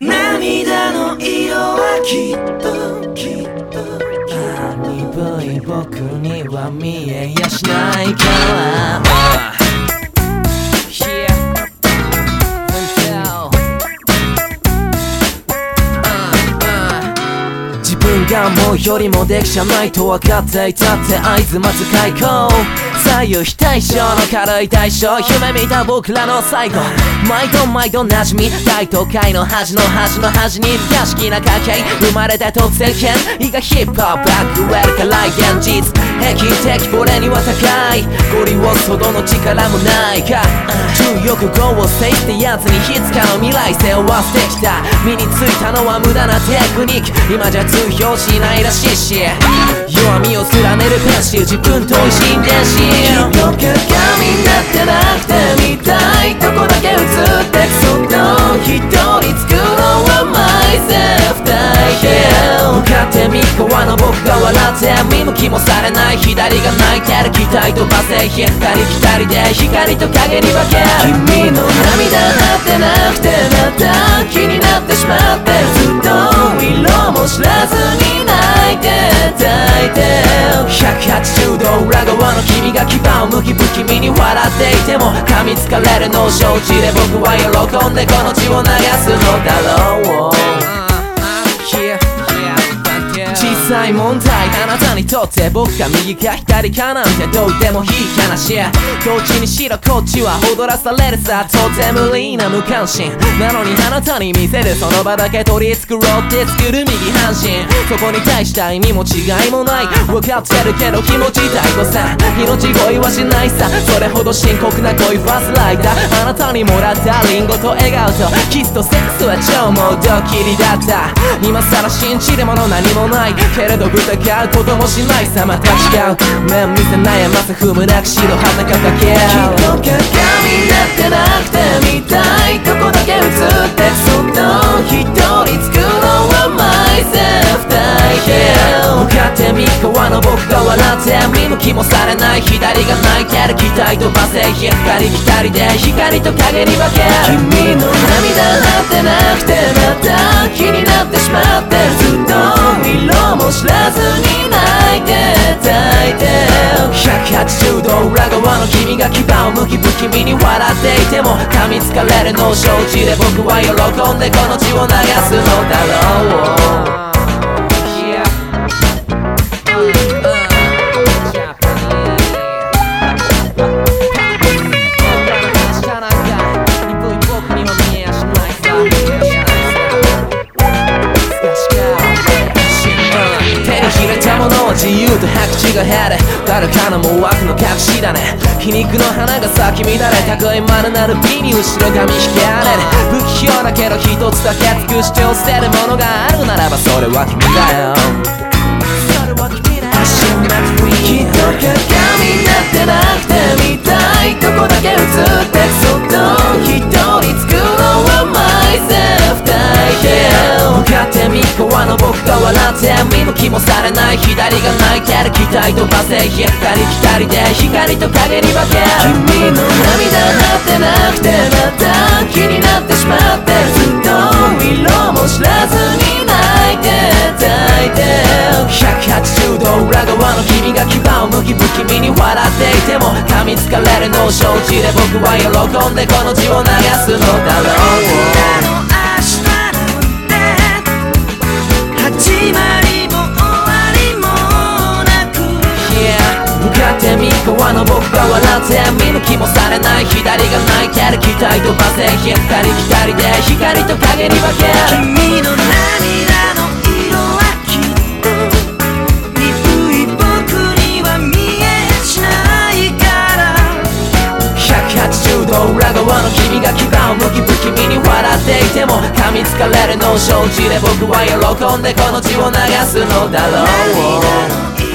涙の色はきっときっと鈍い僕には見えやしないから。自分がもうよりもできちゃないと分かっていたって合図待つ開口。左右非対称の軽い対象。夢見た僕らの最後。毎度毎度馴染み大都会の端の端の端に不可思議な家系生まれて突然変異がヒップホップバックウェルから現実。平均的俺には高い。ゴリをそどの力もないか。重欲語を制してやつにいつかの未来背負わせてきた。身についたのは無駄なテクニック。今じゃ通用しないらしいし。弱みを連ねるペンシル自分と一心伝心きっと鏡になってなくて見たいとこだけ映ってくそっと一人作ろう myself 抱いて向かってみ側の僕が笑って見向きもされない。左が泣いてる期待と罵声。光光で光と影に化ける。君の涙張ってなくてまってずっと色も知らずに泣いて抱いて180度裏側の君が牙を向き不気味に笑っていても噛みつかれるのを承知で僕は喜んでこの血を流すのだろう。小さい問題あなたにとって僕が右か左かなんてどうでもいい話。どっちにしろこっちは踊らされるさ。とても無理な無関心。なのにあなたに見せるその場だけ取り繕って作る右半身。そこに対した意味も違いもない。分かってるけど気持ち太鼓さ。命乞いはしないさ。それほど深刻な恋ファスライター。あなたにもらったリンゴと笑顔と。キスとセックスは超もうドッキリだった。今更信じるもの何もない。けれど疑うこともしないさまた違う面見せ悩ます踏むなく白裸かけきっと鏡になってなくて見たい。とこだけ映る。る期待と罵声光光で光と影に化け君の涙張ってなくてまた気になってしまってずっと色も知らずに泣いて抱いて180度裏側の君が牙を向き不気味に笑っていても噛みつかれるのを承知で僕は喜んでこの血を流す。手に入れたものは自由と白地が減る誰かのも枠の隠しだね。皮肉の花が咲き乱れ。た声丸なる美に後ろ髪引き荒れ。る不器用だけど一つだけ尽くして捨てるものがあるならばそれは君だよ。それは君だよって右側の僕が笑って見向きもされない左が泣いてる期待と罵声光光で光と影に化け君の涙張ってなくてまた気になってしまってずっと色も知らずに泣いて抱いて180度裏側の君が牙を向き不気味に笑っていても噛みつかれるのを承知で僕は喜んでこの血を流すのだろう。僕が笑って見向きもされない左が泣いてる期待と罵声光光で光と影に化け君の涙の色はきっと鈍い僕には見えしないから180度裏側の君が牙を向き不気味に笑っていても噛みつかれるのを承知で僕は喜んでこの血を流すのだろう